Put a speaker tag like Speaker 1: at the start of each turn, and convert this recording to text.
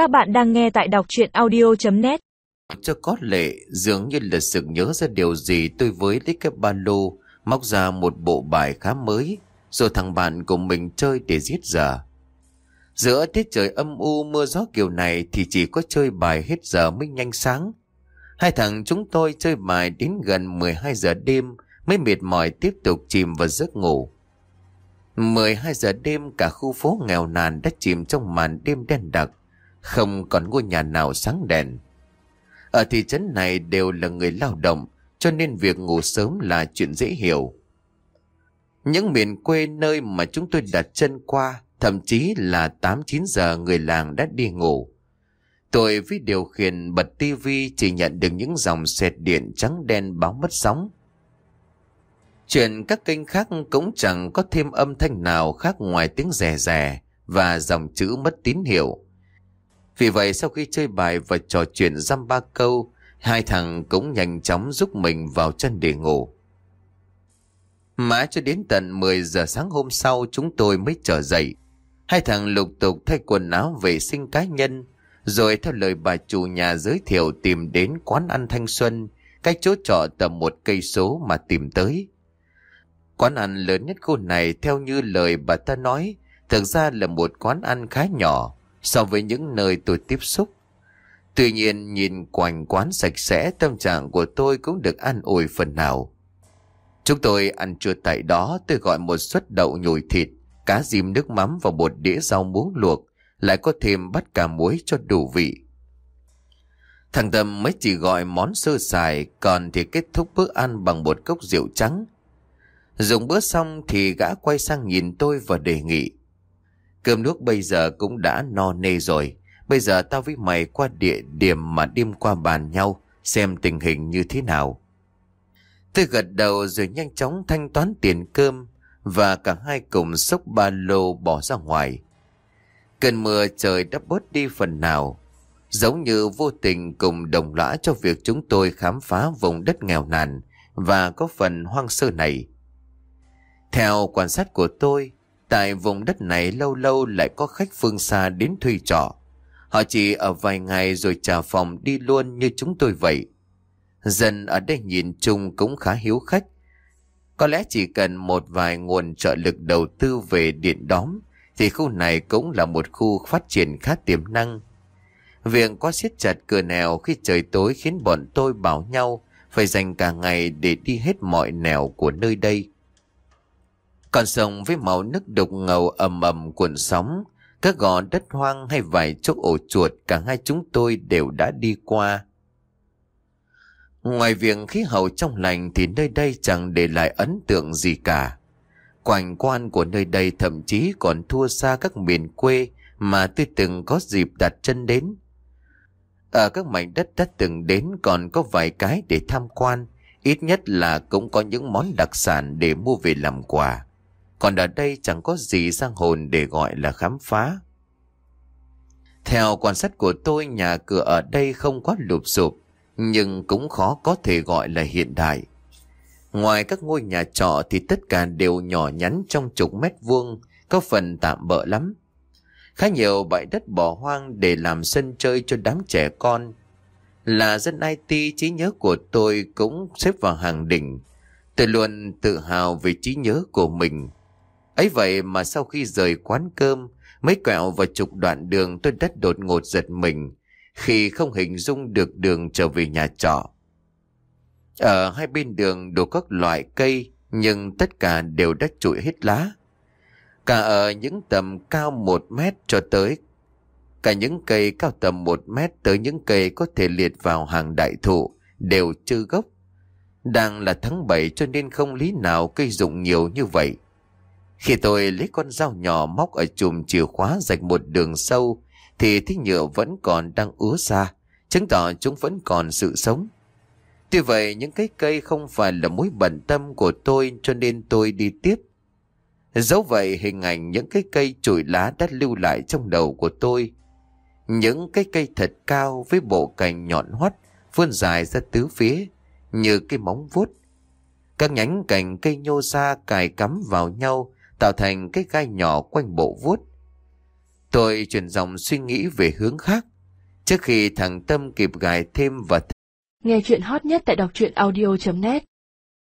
Speaker 1: Các bạn đang nghe tại đọc chuyện audio.net
Speaker 2: Cho có lệ dường như là sự nhớ ra điều gì tôi với lấy cái ba lô móc ra một bộ bài khá mới rồi thằng bạn cùng mình chơi để giết giờ. Giữa tiết trời âm u mưa gió kiểu này thì chỉ có chơi bài hết giờ mới nhanh sáng. Hai thằng chúng tôi chơi bài đến gần 12 giờ đêm mới mệt mỏi tiếp tục chìm vào giấc ngủ. 12 giờ đêm cả khu phố nghèo nàn đã chìm trong màn đêm đen đặc, không còn ngôi nhà nào sáng đèn. Ở thị trấn này đều là người lao động, cho nên việc ngủ sớm là chuyện dễ hiểu. Những miền quê nơi mà chúng tôi đặt chân qua, thậm chí là 8-9 giờ người làng đã đi ngủ. Tôi với điều khiển bật tivi chỉ nhận được những dòng sệt điện trắng đen báo mất sóng. Chuyện các kênh khác cũng chẳng có thêm âm thanh nào khác ngoài tiếng rè rè và dòng chữ mất tín hiệu. Vì vậy sau khi chơi bài và trò chuyện dăm ba câu, hai thằng cũng nhanh chóng giúp mình vào chân để ngủ. Mãi cho đến tận 10 giờ sáng hôm sau chúng tôi mới trở dậy. Hai thằng lục tục thay quần áo vệ sinh cá nhân, rồi theo lời bà chủ nhà giới thiệu tìm đến quán ăn Thanh Xuân, cách chỗ trọ tầm một cây số mà tìm tới. Quán ăn lớn nhất khu này theo như lời bà ta nói, thực ra là một quán ăn khá nhỏ so với những nơi tôi tiếp xúc. Tuy nhiên nhìn quanh quán sạch sẽ tâm trạng của tôi cũng được an ủi phần nào. Chúng tôi ăn trưa tại đó tôi gọi một suất đậu nhồi thịt, cá diêm nước mắm và một đĩa rau muống luộc, lại có thêm bát cà muối cho đủ vị. Thằng Tâm mới chỉ gọi món sơ sài, còn thì kết thúc bữa ăn bằng một cốc rượu trắng. Dùng bữa xong thì gã quay sang nhìn tôi và đề nghị. Cơm nước bây giờ cũng đã no nê rồi. Bây giờ tao với mày qua địa điểm mà đêm qua bàn nhau, xem tình hình như thế nào. Tôi gật đầu rồi nhanh chóng thanh toán tiền cơm và cả hai cùng xốc ba lô bỏ ra ngoài. Cơn mưa trời đã bớt đi phần nào, giống như vô tình cùng đồng lõa cho việc chúng tôi khám phá vùng đất nghèo nàn và có phần hoang sơ này. Theo quan sát của tôi, tại vùng đất này lâu lâu lại có khách phương xa đến thuê trọ. Họ chỉ ở vài ngày rồi trả phòng đi luôn như chúng tôi vậy. Dân ở đây nhìn chung cũng khá hiếu khách. Có lẽ chỉ cần một vài nguồn trợ lực đầu tư về điện đóm, thì khu này cũng là một khu phát triển khá tiềm năng. Việc có siết chặt cửa nèo khi trời tối khiến bọn tôi bảo nhau phải dành cả ngày để đi hết mọi nẻo của nơi đây còn sông với màu nước đục ngầu ầm ầm cuộn sóng, các gò đất hoang hay vài chốc ổ chuột cả hai chúng tôi đều đã đi qua. Ngoài việc khí hậu trong lành thì nơi đây chẳng để lại ấn tượng gì cả. Quanh quan của nơi đây thậm chí còn thua xa các miền quê mà tôi từng có dịp đặt chân đến. Ở các mảnh đất đã từng đến còn có vài cái để tham quan, ít nhất là cũng có những món đặc sản để mua về làm quà. Còn ở đây chẳng có gì sang hồn để gọi là khám phá. Theo quan sát của tôi, nhà cửa ở đây không quá lụp sụp, nhưng cũng khó có thể gọi là hiện đại. Ngoài các ngôi nhà trọ thì tất cả đều nhỏ nhắn trong chục mét vuông, có phần tạm bỡ lắm. Khá nhiều bãi đất bỏ hoang để làm sân chơi cho đám trẻ con. Là dân IT, trí nhớ của tôi cũng xếp vào hàng đỉnh. Tôi luôn tự hào về trí nhớ của mình. Ấy vậy mà sau khi rời quán cơm, mấy quẹo và chục đoạn đường tôi đất đột ngột giật mình khi không hình dung được đường trở về nhà trọ. Ở hai bên đường đủ các loại cây nhưng tất cả đều đã trụi hết lá. Cả ở những tầm cao một mét cho tới cả những cây cao tầm một mét tới những cây có thể liệt vào hàng đại thụ đều chư gốc. Đang là tháng 7 cho nên không lý nào cây rụng nhiều như vậy. Khi tôi lấy con dao nhỏ móc ở chùm chìa khóa rạch một đường sâu thì thích nhựa vẫn còn đang ứa ra, chứng tỏ chúng vẫn còn sự sống. Tuy vậy những cái cây không phải là mối bận tâm của tôi cho nên tôi đi tiếp. Dẫu vậy hình ảnh những cái cây chùi lá đã lưu lại trong đầu của tôi. Những cái cây thật cao với bộ cành nhọn hoắt vươn dài ra tứ phía như cái móng vuốt. Các nhánh cành cây nhô ra cài cắm vào nhau tạo thành cái gai nhỏ quanh bộ vuốt. Tôi chuyển dòng suy nghĩ về hướng khác. Trước khi thằng Tâm kịp gài thêm và
Speaker 3: Nghe chuyện hot nhất tại đọc truyện audio.net